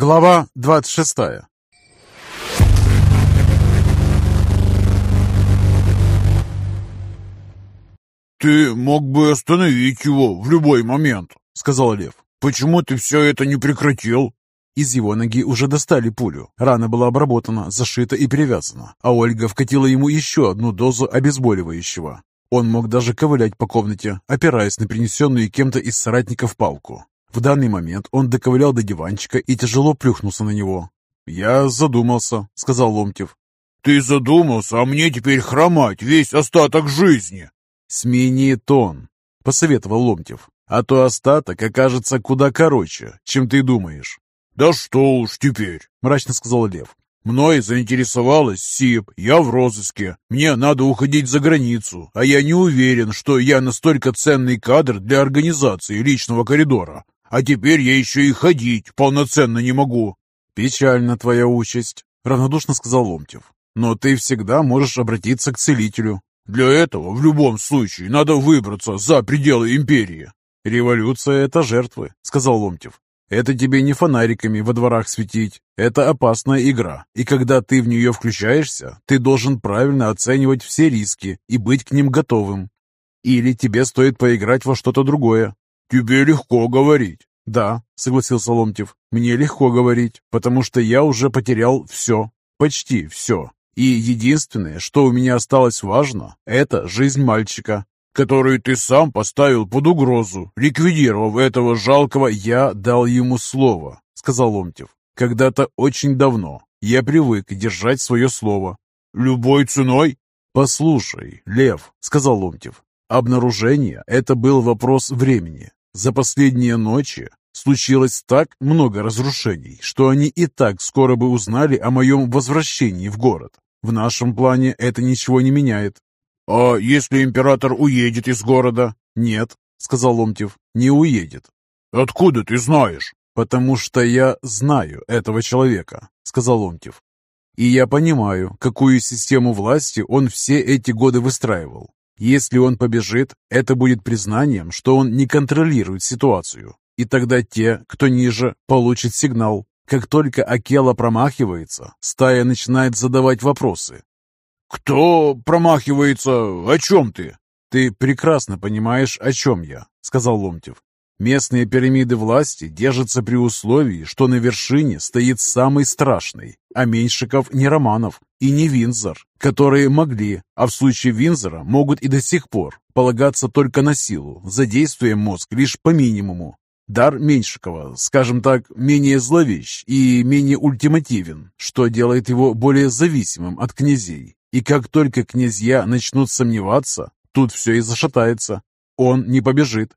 Глава 26 «Ты мог бы остановить его в любой момент», — сказал Лев. «Почему ты все это не прекратил?» Из его ноги уже достали пулю. Рана была обработана, зашита и перевязана, а Ольга вкатила ему еще одну дозу обезболивающего. Он мог даже ковылять по комнате, опираясь на принесенную кем-то из соратников палку. В данный момент он доковылял до диванчика и тяжело плюхнулся на него. «Я задумался», — сказал Ломтев. «Ты задумался, а мне теперь хромать весь остаток жизни!» «Смени тон», — посоветовал Ломтев. «А то остаток окажется куда короче, чем ты думаешь». «Да что уж теперь», — мрачно сказал Лев. «Мной заинтересовалась СИП, я в розыске. Мне надо уходить за границу, а я не уверен, что я настолько ценный кадр для организации личного коридора. А теперь я еще и ходить полноценно не могу». «Печальна твоя участь», — равнодушно сказал Ломтев. «Но ты всегда можешь обратиться к целителю. Для этого в любом случае надо выбраться за пределы империи. «Революция — это жертвы», — сказал Ломтев. «Это тебе не фонариками во дворах светить. Это опасная игра, и когда ты в нее включаешься, ты должен правильно оценивать все риски и быть к ним готовым. Или тебе стоит поиграть во что-то другое». «Тебе легко говорить». «Да», — согласился Ломтев, — «мне легко говорить, потому что я уже потерял все, почти все. И единственное, что у меня осталось важно, это жизнь мальчика, которую ты сам поставил под угрозу, ликвидировав этого жалкого «я дал ему слово», — сказал Ломтев. «Когда-то очень давно я привык держать свое слово». «Любой ценой?» «Послушай, Лев», — сказал Ломтев, — «обнаружение — это был вопрос времени. За последние ночи случилось так много разрушений, что они и так скоро бы узнали о моем возвращении в город. В нашем плане это ничего не меняет. «А если император уедет из города?» «Нет», — сказал Ломтев, — «не уедет». «Откуда ты знаешь?» «Потому что я знаю этого человека», — сказал Ломтев. «И я понимаю, какую систему власти он все эти годы выстраивал. Если он побежит, это будет признанием, что он не контролирует ситуацию. И тогда те, кто ниже, получат сигнал. Как только Акела промахивается, стая начинает задавать вопросы. «Кто промахивается? О чем ты?» «Ты прекрасно понимаешь, о чем я», — сказал Ломтев. «Местные пирамиды власти держатся при условии, что на вершине стоит самый страшный, а Меньшиков не Романов и не Винзор, которые могли, а в случае Винзора могут и до сих пор, полагаться только на силу, задействуя мозг лишь по минимуму. Дар Меньшикова, скажем так, менее зловещ и менее ультимативен, что делает его более зависимым от князей. И как только князья начнут сомневаться, тут все и зашатается. Он не побежит.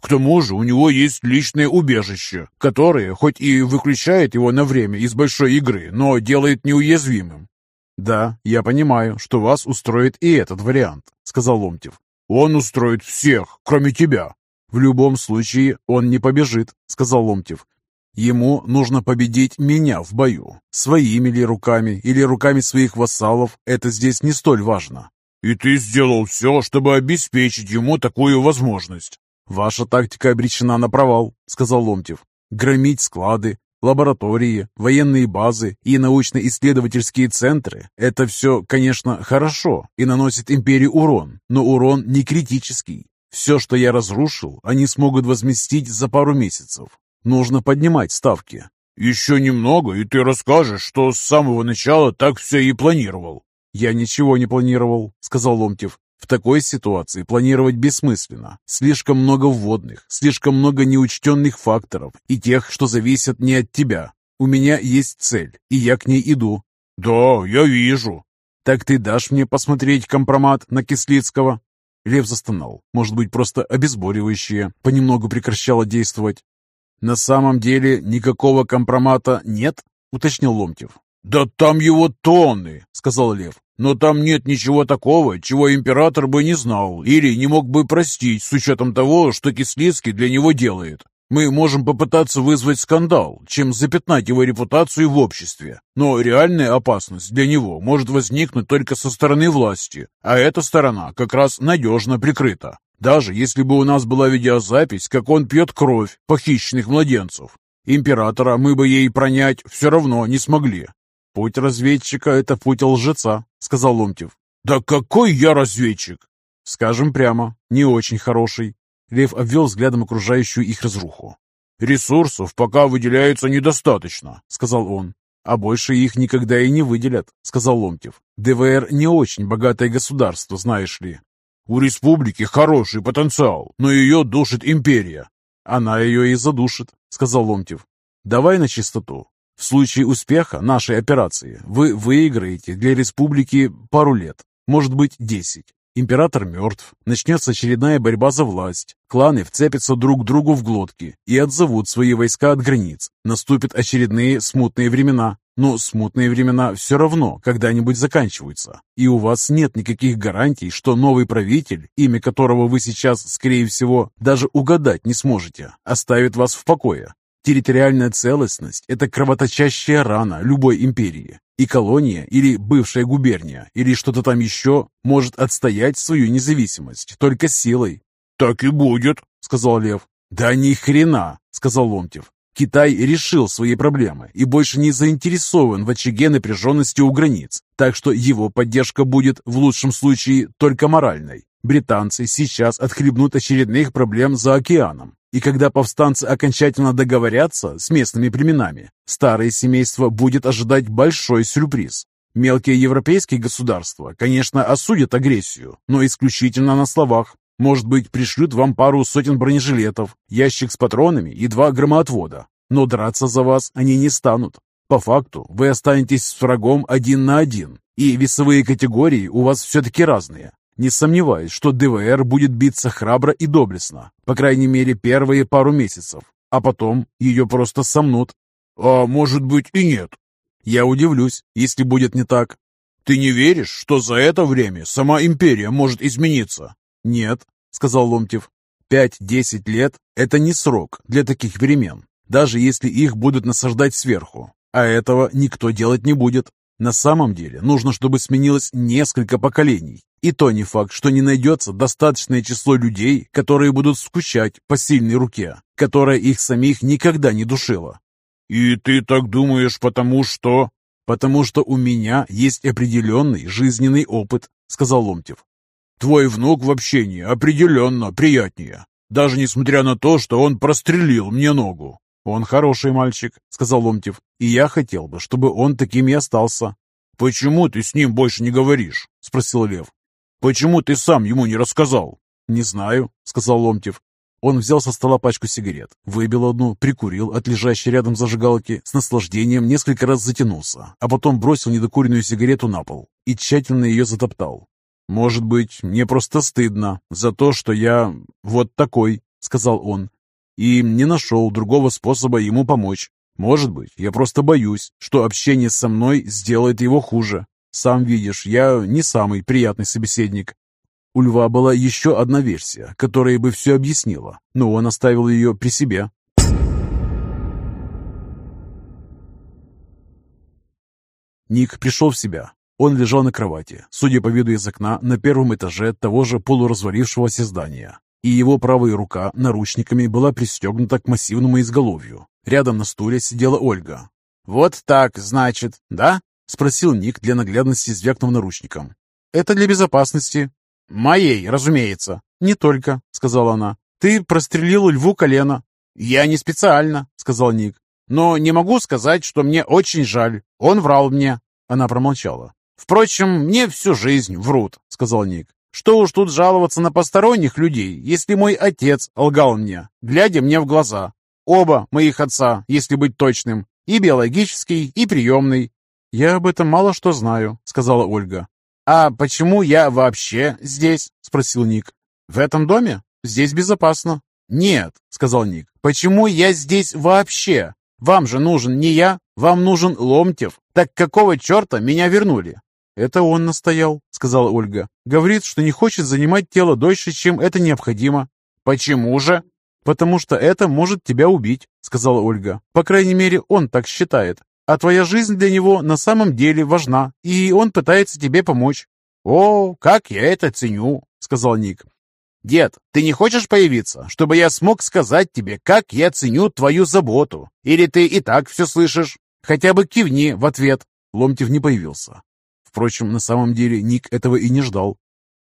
К тому же у него есть личное убежище, которое хоть и выключает его на время из большой игры, но делает неуязвимым. «Да, я понимаю, что вас устроит и этот вариант», — сказал Ломтев. «Он устроит всех, кроме тебя», «В любом случае он не побежит», — сказал Ломтев. «Ему нужно победить меня в бою. Своими ли руками или руками своих вассалов, это здесь не столь важно». «И ты сделал все, чтобы обеспечить ему такую возможность». «Ваша тактика обречена на провал», — сказал Ломтев. «Громить склады, лаборатории, военные базы и научно-исследовательские центры – это все, конечно, хорошо и наносит империи урон, но урон не критический. Все, что я разрушил, они смогут возместить за пару месяцев. Нужно поднимать ставки. Еще немного, и ты расскажешь, что с самого начала так все и планировал. Я ничего не планировал, сказал Ломтев. В такой ситуации планировать бессмысленно. Слишком много вводных, слишком много неучтенных факторов и тех, что зависят не от тебя. У меня есть цель, и я к ней иду. Да, я вижу. Так ты дашь мне посмотреть компромат на Кислицкого? Лев застонал. Может быть, просто обезболивающее понемногу прекращало действовать. «На самом деле никакого компромата нет?» — уточнил Ломтев. «Да там его тонны!» — сказал Лев. «Но там нет ничего такого, чего император бы не знал или не мог бы простить с учетом того, что Кислицкий для него делает. Мы можем попытаться вызвать скандал, чем запятнать его репутацию в обществе. Но реальная опасность для него может возникнуть только со стороны власти, а эта сторона как раз надежно прикрыта. Даже если бы у нас была видеозапись, как он пьет кровь похищенных младенцев. Императора мы бы ей пронять все равно не смогли». «Путь разведчика — это путь лжеца», — сказал Ломтев. «Да какой я разведчик?» «Скажем прямо, не очень хороший». Лев обвел взглядом окружающую их разруху. «Ресурсов пока выделяется недостаточно», — сказал он. «А больше их никогда и не выделят», — сказал Ломтев. «ДВР не очень богатое государство, знаешь ли». «У республики хороший потенциал, но ее душит империя». «Она ее и задушит», — сказал Ломтев. «Давай на чистоту. В случае успеха нашей операции вы выиграете для республики пару лет, может быть, десять. Император мертв, начнется очередная борьба за власть, кланы вцепятся друг другу в глотки и отзовут свои войска от границ. Наступят очередные смутные времена, но смутные времена все равно когда-нибудь заканчиваются, и у вас нет никаких гарантий, что новый правитель, имя которого вы сейчас, скорее всего, даже угадать не сможете, оставит вас в покое. Территориальная целостность – это кровоточащая рана любой империи. И колония, или бывшая губерния, или что-то там еще может отстоять свою независимость только силой. «Так и будет», – сказал Лев. «Да ни хрена», – сказал Ломтев. Китай решил свои проблемы и больше не заинтересован в очаге напряженности у границ, так что его поддержка будет, в лучшем случае, только моральной. Британцы сейчас отхлебнут очередных проблем за океаном, и когда повстанцы окончательно договорятся с местными племенами, старое семейство будет ожидать большой сюрприз. Мелкие европейские государства, конечно, осудят агрессию, но исключительно на словах. Может быть, пришлют вам пару сотен бронежилетов, ящик с патронами и два громоотвода. Но драться за вас они не станут. По факту, вы останетесь с врагом один на один, и весовые категории у вас все-таки разные. Не сомневаюсь, что ДВР будет биться храбро и доблестно, по крайней мере первые пару месяцев, а потом ее просто сомнут. А может быть и нет. Я удивлюсь, если будет не так. Ты не веришь, что за это время сама империя может измениться? Нет, сказал Ломтев. Пять-десять лет – это не срок для таких перемен, даже если их будут насаждать сверху. А этого никто делать не будет. На самом деле нужно, чтобы сменилось несколько поколений. И то не факт, что не найдется достаточное число людей, которые будут скучать по сильной руке, которая их самих никогда не душила. «И ты так думаешь, потому что...» «Потому что у меня есть определенный жизненный опыт», — сказал Ломтев. «Твой внук в общении определенно приятнее, даже несмотря на то, что он прострелил мне ногу». «Он хороший мальчик», — сказал Ломтев, — «и я хотел бы, чтобы он таким и остался». «Почему ты с ним больше не говоришь?» — спросил Лев. «Почему ты сам ему не рассказал?» «Не знаю», — сказал Ломтев. Он взял со стола пачку сигарет, выбил одну, прикурил от лежащей рядом зажигалки, с наслаждением несколько раз затянулся, а потом бросил недокуренную сигарету на пол и тщательно ее затоптал. «Может быть, мне просто стыдно за то, что я вот такой», — сказал он, и не нашел другого способа ему помочь. Может быть, я просто боюсь, что общение со мной сделает его хуже. Сам видишь, я не самый приятный собеседник. У Льва была еще одна версия, которая бы все объяснила, но он оставил ее при себе. Ник пришел в себя. Он лежал на кровати, судя по виду из окна, на первом этаже того же полуразвалившегося здания, и его правая рука наручниками была пристегнута к массивному изголовью. Рядом на стуле сидела Ольга. «Вот так, значит, да?» — спросил Ник для наглядности, звякнув наручником. «Это для безопасности». «Моей, разумеется». «Не только», — сказала она. «Ты прострелил льву колено». «Я не специально», — сказал Ник. «Но не могу сказать, что мне очень жаль. Он врал мне». Она промолчала. «Впрочем, мне всю жизнь врут», — сказал Ник. «Что уж тут жаловаться на посторонних людей, если мой отец лгал мне, глядя мне в глаза. Оба моих отца, если быть точным, и биологический, и приемный. «Я об этом мало что знаю», — сказала Ольга. «А почему я вообще здесь?» — спросил Ник. «В этом доме? Здесь безопасно». «Нет», — сказал Ник. «Почему я здесь вообще? Вам же нужен не я, вам нужен Ломтев. Так какого черта меня вернули?» «Это он настоял», — сказала Ольга. «Говорит, что не хочет занимать тело дольше, чем это необходимо». «Почему же?» «Потому что это может тебя убить», — сказала Ольга. «По крайней мере, он так считает. А твоя жизнь для него на самом деле важна, и он пытается тебе помочь». «О, как я это ценю», — сказал Ник. «Дед, ты не хочешь появиться, чтобы я смог сказать тебе, как я ценю твою заботу? Или ты и так все слышишь? Хотя бы кивни в ответ». Ломтев не появился. Впрочем, на самом деле Ник этого и не ждал.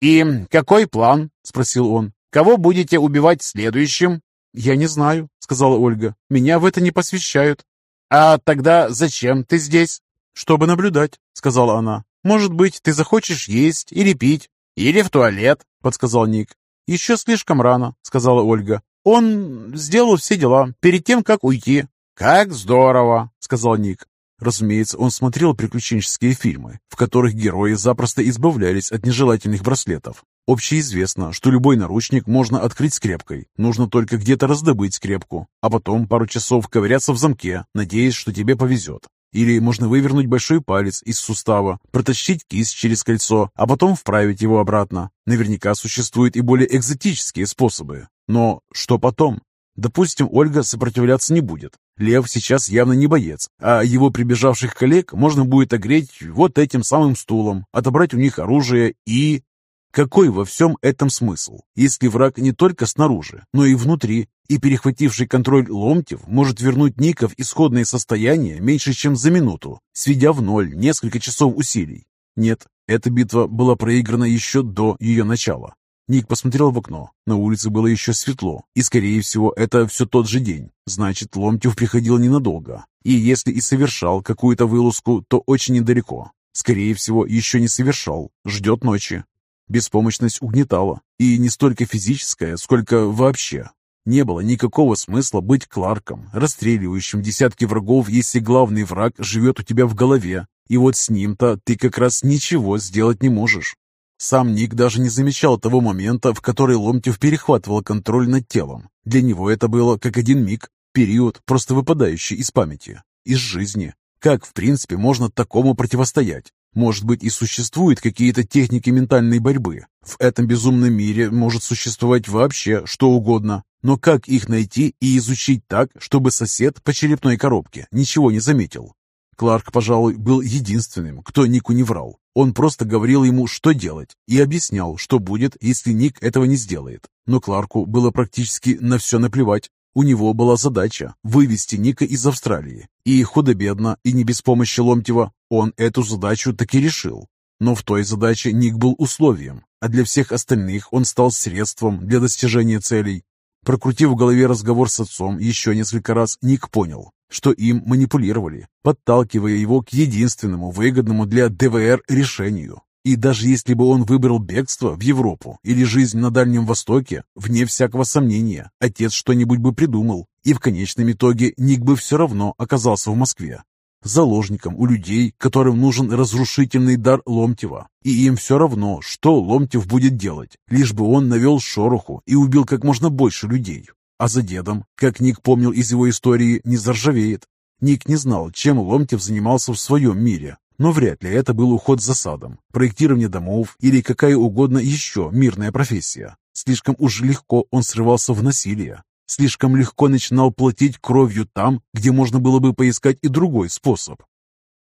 «И какой план?» – спросил он. «Кого будете убивать следующим?» «Я не знаю», – сказала Ольга. «Меня в это не посвящают». «А тогда зачем ты здесь?» «Чтобы наблюдать», — сказала она. «Может быть, ты захочешь есть или пить, или в туалет», — подсказал Ник. «Еще слишком рано», — сказала Ольга. «Он сделал все дела перед тем, как уйти». «Как здорово», — сказал Ник. Разумеется, он смотрел приключенческие фильмы, в которых герои запросто избавлялись от нежелательных браслетов. Общеизвестно, что любой наручник можно открыть скрепкой. Нужно только где-то раздобыть скрепку, а потом пару часов ковыряться в замке, надеясь, что тебе повезет. Или можно вывернуть большой палец из сустава, протащить кисть через кольцо, а потом вправить его обратно. Наверняка существуют и более экзотические способы. Но что потом? Допустим, Ольга сопротивляться не будет. Лев сейчас явно не боец, а его прибежавших коллег можно будет огреть вот этим самым стулом, отобрать у них оружие и... Какой во всем этом смысл, если враг не только снаружи, но и внутри, и перехвативший контроль Ломтев может вернуть Ника в исходное состояние меньше, чем за минуту, сведя в ноль несколько часов усилий? Нет, эта битва была проиграна еще до ее начала. Ник посмотрел в окно. На улице было еще светло, и, скорее всего, это все тот же день. Значит, Ломтев приходил ненадолго. И если и совершал какую-то вылазку, то очень недалеко. Скорее всего, еще не совершал. Ждет ночи. Беспомощность угнетала, и не столько физическая, сколько вообще. Не было никакого смысла быть Кларком, расстреливающим десятки врагов, если главный враг живет у тебя в голове, и вот с ним-то ты как раз ничего сделать не можешь. Сам Ник даже не замечал того момента, в который Ломтев перехватывал контроль над телом. Для него это было как один миг, период, просто выпадающий из памяти, из жизни. Как, в принципе, можно такому противостоять? Может быть, и существуют какие-то техники ментальной борьбы. В этом безумном мире может существовать вообще что угодно. Но как их найти и изучить так, чтобы сосед по черепной коробке ничего не заметил? Кларк, пожалуй, был единственным, кто Нику не врал. Он просто говорил ему, что делать, и объяснял, что будет, если Ник этого не сделает. Но Кларку было практически на все наплевать. У него была задача вывести Ника из Австралии. И худо-бедно, и не без помощи Ломтева, он эту задачу таки решил. Но в той задаче Ник был условием, а для всех остальных он стал средством для достижения целей. Прокрутив в голове разговор с отцом еще несколько раз, Ник понял, что им манипулировали, подталкивая его к единственному выгодному для ДВР решению. И даже если бы он выбрал бегство в Европу или жизнь на Дальнем Востоке, вне всякого сомнения, отец что-нибудь бы придумал, и в конечном итоге Ник бы все равно оказался в Москве. Заложником у людей, которым нужен разрушительный дар Ломтева. И им все равно, что Ломтев будет делать, лишь бы он навел шороху и убил как можно больше людей. А за дедом, как Ник помнил из его истории, не заржавеет. Ник не знал, чем Ломтев занимался в своем мире, но вряд ли это был уход за садом, проектирование домов или какая угодно еще мирная профессия. Слишком уж легко он срывался в насилие. Слишком легко начинал платить кровью там, где можно было бы поискать и другой способ.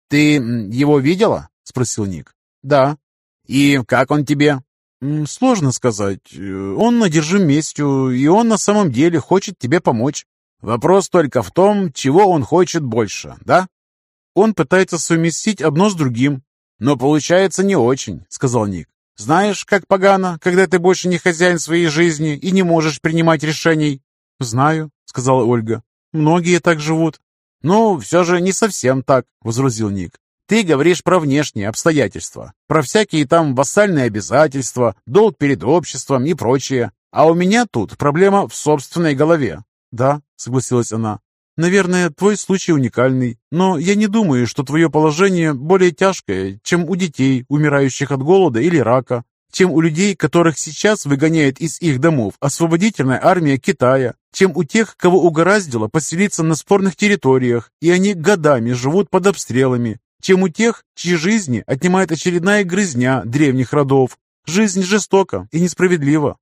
«Ты его видела?» — спросил Ник. «Да». «И как он тебе?» «Сложно сказать. Он одержим местью, и он на самом деле хочет тебе помочь. Вопрос только в том, чего он хочет больше, да?» Он пытается совместить одно с другим. «Но получается не очень», — сказал Ник. «Знаешь, как погано, когда ты больше не хозяин своей жизни и не можешь принимать решений?» «Знаю», — сказала Ольга. «Многие так живут». «Ну, все же не совсем так», — возразил Ник. «Ты говоришь про внешние обстоятельства, про всякие там вассальные обязательства, долг перед обществом и прочее. А у меня тут проблема в собственной голове». «Да», — согласилась она. Наверное, твой случай уникальный, но я не думаю, что твое положение более тяжкое, чем у детей, умирающих от голода или рака, чем у людей, которых сейчас выгоняет из их домов освободительная армия Китая, чем у тех, кого угораздило поселиться на спорных территориях, и они годами живут под обстрелами, чем у тех, чьи жизни отнимает очередная грызня древних родов. Жизнь жестока и несправедлива.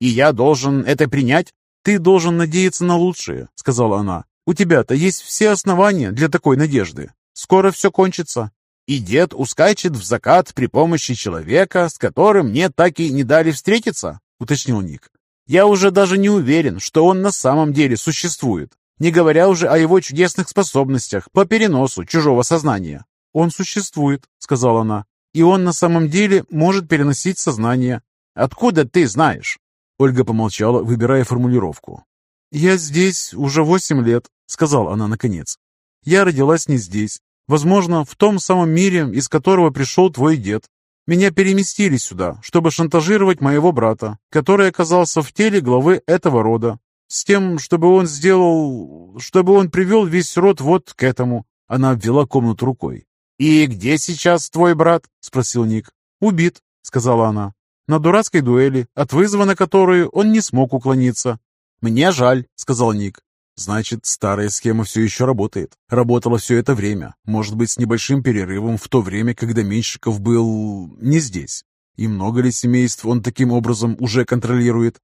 «И я должен это принять?» «Ты должен надеяться на лучшее», — сказала она. У тебя-то есть все основания для такой надежды. Скоро все кончится. И дед ускачет в закат при помощи человека, с которым мне так и не дали встретиться?» уточнил Ник. «Я уже даже не уверен, что он на самом деле существует, не говоря уже о его чудесных способностях по переносу чужого сознания». «Он существует», — сказала она, «и он на самом деле может переносить сознание». «Откуда ты знаешь?» Ольга помолчала, выбирая формулировку. «Я здесь уже восемь лет», — сказала она наконец. «Я родилась не здесь. Возможно, в том самом мире, из которого пришел твой дед. Меня переместили сюда, чтобы шантажировать моего брата, который оказался в теле главы этого рода, с тем, чтобы он сделал... чтобы он привел весь род вот к этому». Она обвела комнату рукой. «И где сейчас твой брат?» — спросил Ник. «Убит», — сказала она. «На дурацкой дуэли, от вызова на которую он не смог уклониться». «Мне жаль», — сказал Ник. Значит, старая схема все еще работает. Работала все это время. Может быть, с небольшим перерывом в то время, когда Меньшиков был не здесь. И много ли семейств он таким образом уже контролирует?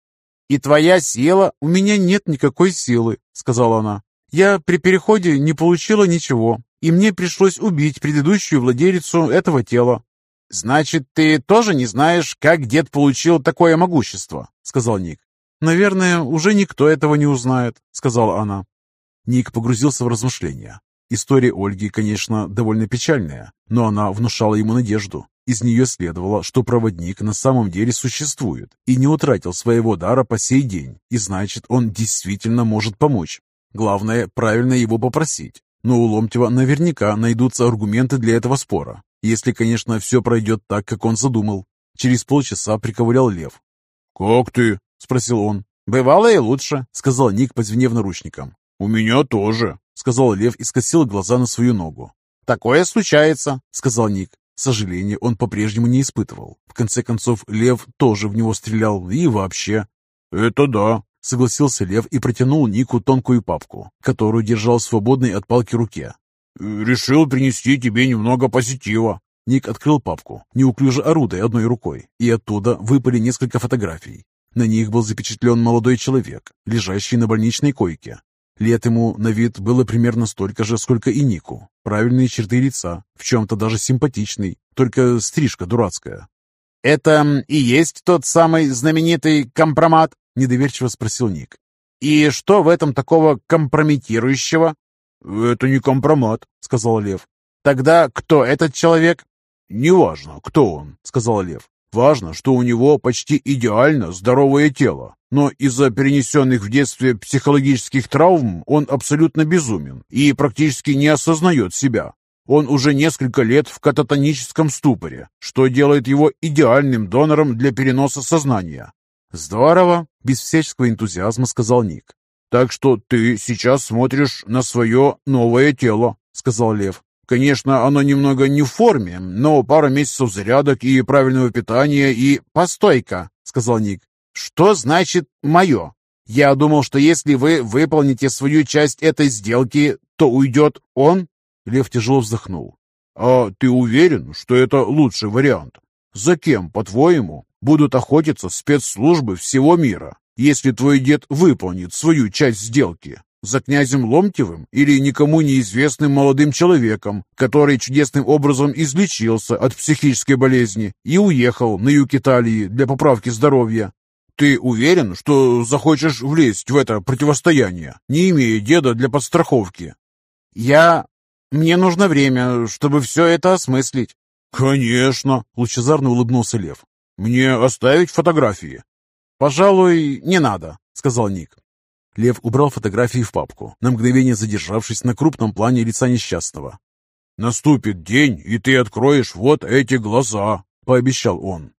«И твоя сила?» «У меня нет никакой силы», — сказала она. «Я при переходе не получила ничего, и мне пришлось убить предыдущую владелицу этого тела». «Значит, ты тоже не знаешь, как дед получил такое могущество?» — сказал Ник. «Наверное, уже никто этого не узнает», — сказала она. Ник погрузился в размышления. История Ольги, конечно, довольно печальная, но она внушала ему надежду. Из нее следовало, что проводник на самом деле существует и не утратил своего дара по сей день, и значит, он действительно может помочь. Главное, правильно его попросить. Но у Ломтева наверняка найдутся аргументы для этого спора, если, конечно, все пройдет так, как он задумал. Через полчаса приковырял Лев. «Как ты?» — спросил он. «Бывало и лучше», — сказал Ник, позвенев наручником. «У меня тоже», — сказал Лев и скосил глаза на свою ногу. «Такое случается», — сказал Ник. Сожаления он по-прежнему не испытывал. В конце концов, Лев тоже в него стрелял и вообще. «Это да», — согласился Лев и протянул Нику тонкую папку, которую держал в свободной от палки руке. «Решил принести тебе немного позитива». Ник открыл папку, неуклюже орудой одной рукой, и оттуда выпали несколько фотографий. На них был запечатлен молодой человек, лежащий на больничной койке. Лет ему на вид было примерно столько же, сколько и Нику. Правильные черты лица, в чем-то даже симпатичный, только стрижка дурацкая. «Это и есть тот самый знаменитый компромат?» – недоверчиво спросил Ник. «И что в этом такого компрометирующего?» «Это не компромат», — сказал Лев. «Тогда кто этот человек?» «Неважно, кто он», — сказал Лев. Важно, что у него почти идеально здоровое тело, но из-за перенесенных в детстве психологических травм он абсолютно безумен и практически не осознает себя. Он уже несколько лет в кататоническом ступоре, что делает его идеальным донором для переноса сознания. «Здорово!» – без всяческого энтузиазма сказал Ник. «Так что ты сейчас смотришь на свое новое тело», – сказал Лев. Конечно, оно немного не в форме, но пара месяцев зарядок и правильного питания и... «Постой-ка», — сказал Ник. «Что значит «мое»? Я думал, что если вы выполните свою часть этой сделки, то уйдет он?» Лев тяжело вздохнул. «А ты уверен, что это лучший вариант? За кем, по-твоему, будут охотиться спецслужбы всего мира, если твой дед выполнит свою часть сделки?» За князем Ломтевым или никому неизвестным молодым человеком, который чудесным образом излечился от психической болезни и уехал на юг Италии для поправки здоровья? Ты уверен, что захочешь влезть в это противостояние, не имея деда для подстраховки? Я... Мне нужно время, чтобы все это осмыслить. Конечно, лучезарно улыбнулся Лев. Мне оставить фотографии? Пожалуй, не надо, сказал Ник. Лев убрал фотографии в папку, на мгновение задержавшись на крупном плане лица несчастного. «Наступит день, и ты откроешь вот эти глаза», — пообещал он.